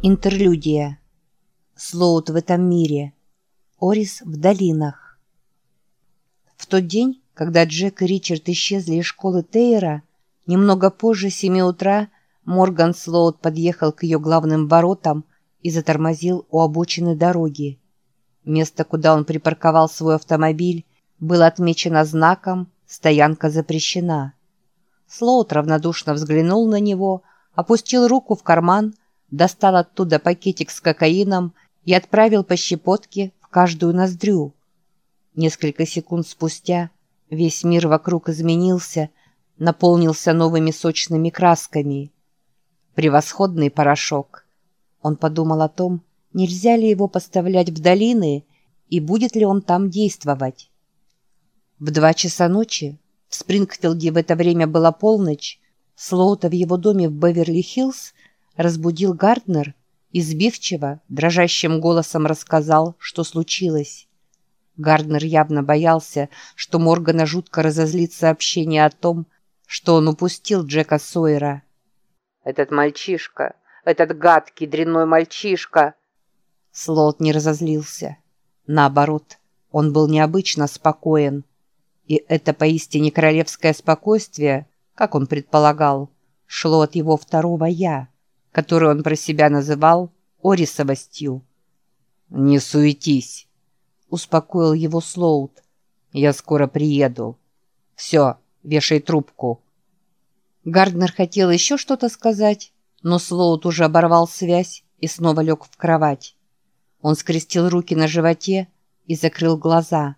Интерлюдия. Слоут в этом мире. Орис в долинах. В тот день, когда Джек и Ричард исчезли из школы Тейра, немного позже семи утра Морган Слоут подъехал к ее главным воротам и затормозил у обочины дороги. Место, куда он припарковал свой автомобиль, было отмечено знаком «Стоянка запрещена». Слоут равнодушно взглянул на него, опустил руку в карман – достал оттуда пакетик с кокаином и отправил по щепотке в каждую ноздрю. Несколько секунд спустя весь мир вокруг изменился, наполнился новыми сочными красками. Превосходный порошок. Он подумал о том, нельзя ли его поставлять в долины и будет ли он там действовать. В два часа ночи, в Спрингфилде в это время была полночь, Слоута в его доме в Беверли-Хиллз разбудил Гарднер и сбивчиво, дрожащим голосом рассказал, что случилось. Гарднер явно боялся, что Моргана жутко разозлит сообщение о том, что он упустил Джека Сойера. «Этот мальчишка, этот гадкий дрянной мальчишка!» Слот не разозлился. Наоборот, он был необычно спокоен. И это поистине королевское спокойствие, как он предполагал, шло от его второго «я» которую он про себя называл Орисовостью. «Не суетись», — успокоил его Слоут. «Я скоро приеду. Все, вешай трубку». Гарднер хотел еще что-то сказать, но Слоут уже оборвал связь и снова лег в кровать. Он скрестил руки на животе и закрыл глаза.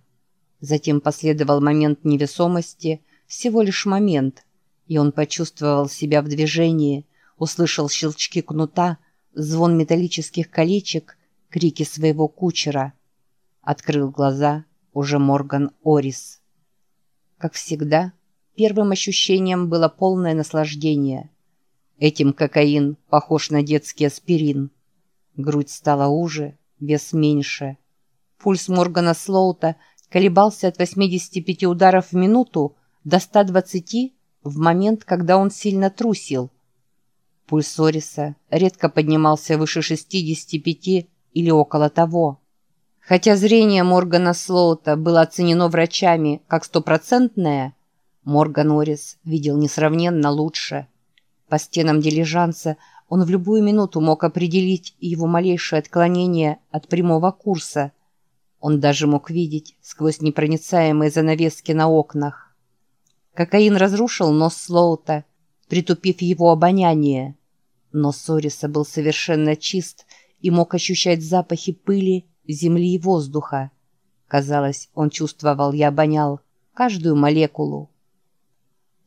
Затем последовал момент невесомости, всего лишь момент, и он почувствовал себя в движении, услышал щелчки кнута, звон металлических колечек, крики своего кучера. Открыл глаза уже Морган Орис. Как всегда, первым ощущением было полное наслаждение. Этим кокаин похож на детский аспирин. Грудь стала уже, вес меньше. Пульс Моргана Слоута колебался от 85 ударов в минуту до 120 в момент, когда он сильно трусил – Пульс Ориса редко поднимался выше 65 или около того. Хотя зрение Моргана Слоута было оценено врачами как стопроцентное, Морган Орис видел несравненно лучше. По стенам дилижанса он в любую минуту мог определить его малейшее отклонение от прямого курса. Он даже мог видеть сквозь непроницаемые занавески на окнах. Кокаин разрушил нос Слоута, притупив его обоняние. Но Сориса был совершенно чист и мог ощущать запахи пыли, земли и воздуха. Казалось, он чувствовал и обонял каждую молекулу.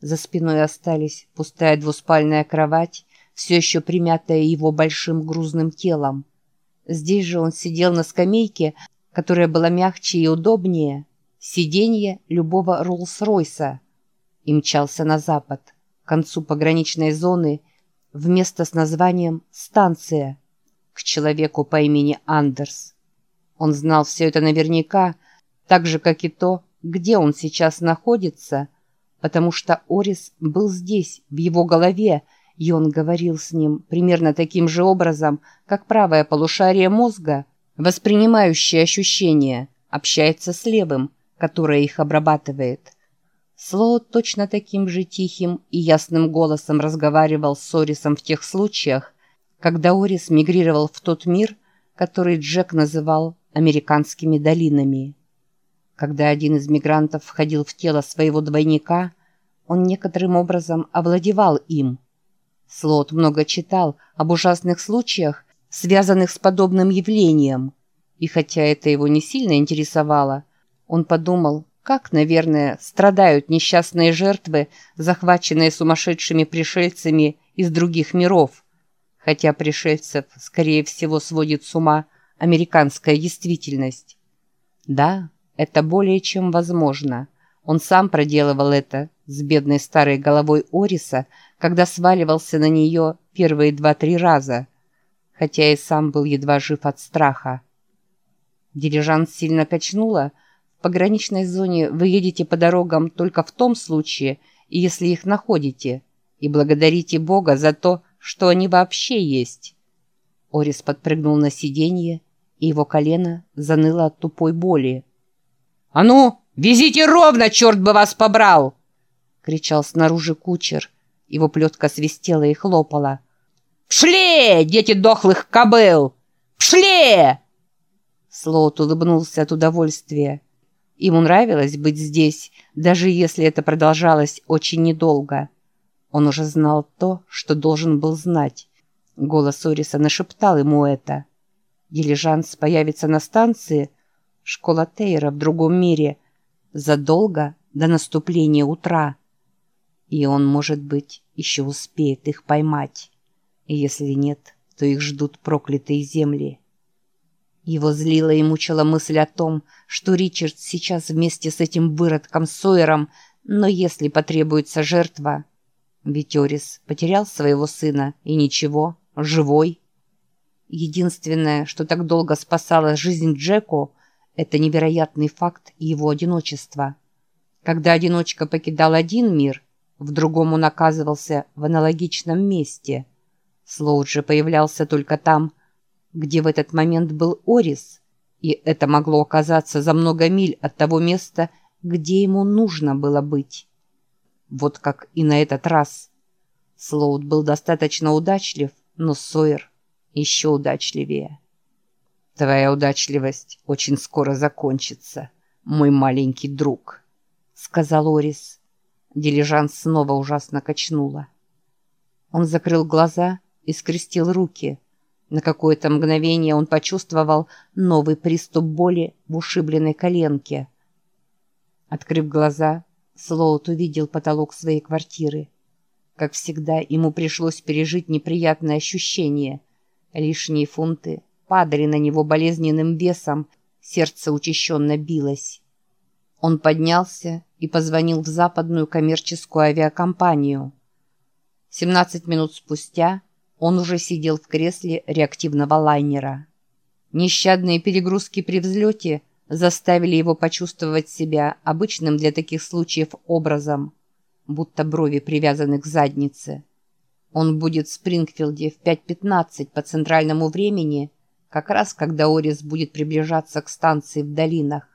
За спиной остались пустая двуспальная кровать, все еще примятая его большим грузным телом. Здесь же он сидел на скамейке, которая была мягче и удобнее, сиденье любого Роллс-Ройса, и мчался на запад, к концу пограничной зоны, вместо с названием «Станция» к человеку по имени Андерс. Он знал все это наверняка, так же, как и то, где он сейчас находится, потому что Орис был здесь, в его голове, и он говорил с ним примерно таким же образом, как правое полушарие мозга, воспринимающее ощущения, общается с левым, которое их обрабатывает. Слоу точно таким же тихим и ясным голосом разговаривал с Орисом в тех случаях, когда Орис мигрировал в тот мир, который Джек называл «американскими долинами». Когда один из мигрантов входил в тело своего двойника, он некоторым образом овладевал им. Слот много читал об ужасных случаях, связанных с подобным явлением, и хотя это его не сильно интересовало, он подумал, как, наверное, страдают несчастные жертвы, захваченные сумасшедшими пришельцами из других миров. Хотя пришельцев, скорее всего, сводит с ума американская действительность. Да, это более чем возможно. Он сам проделывал это с бедной старой головой Ориса, когда сваливался на нее первые два-три раза, хотя и сам был едва жив от страха. Дирижант сильно качнула, пограничной зоне вы едете по дорогам только в том случае, если их находите, и благодарите Бога за то, что они вообще есть. Орис подпрыгнул на сиденье, и его колено заныло от тупой боли. «А ну, везите ровно, черт бы вас побрал!» — кричал снаружи кучер. Его плетка свистела и хлопала. «Пшли, дети дохлых кобыл! Пшли!» Слоут улыбнулся от удовольствия. Ему нравилось быть здесь, даже если это продолжалось очень недолго. Он уже знал то, что должен был знать. Голос Ориса нашептал ему это. Дилижанс появится на станции, школа Тейра в другом мире, задолго до наступления утра. И он, может быть, еще успеет их поймать. И если нет, то их ждут проклятые земли. Его злила и мучила мысль о том, что Ричард сейчас вместе с этим выродком Сойером, но если потребуется жертва... Ведь Орис потерял своего сына, и ничего, живой. Единственное, что так долго спасало жизнь Джеку, это невероятный факт его одиночества. Когда одиночка покидал один мир, в другом он оказывался в аналогичном месте. Слоуд же появлялся только там, где в этот момент был Орис, и это могло оказаться за много миль от того места, где ему нужно было быть. Вот как и на этот раз. Слоуд был достаточно удачлив, но Сойер еще удачливее. «Твоя удачливость очень скоро закончится, мой маленький друг», — сказал Орис. Дилижанс снова ужасно качнула. Он закрыл глаза и скрестил руки — на какое-то мгновение он почувствовал новый приступ боли в ушибленной коленке. Открыв глаза, Слоут увидел потолок своей квартиры. Как всегда, ему пришлось пережить неприятное ощущение. Лишние фунты падали на него болезненным весом, сердце учащенно билось. Он поднялся и позвонил в западную коммерческую авиакомпанию. 17 минут спустя он уже сидел в кресле реактивного лайнера. Нещадные перегрузки при взлете заставили его почувствовать себя обычным для таких случаев образом, будто брови привязаны к заднице. Он будет в Спрингфилде в 5.15 по центральному времени, как раз когда Орис будет приближаться к станции в долинах.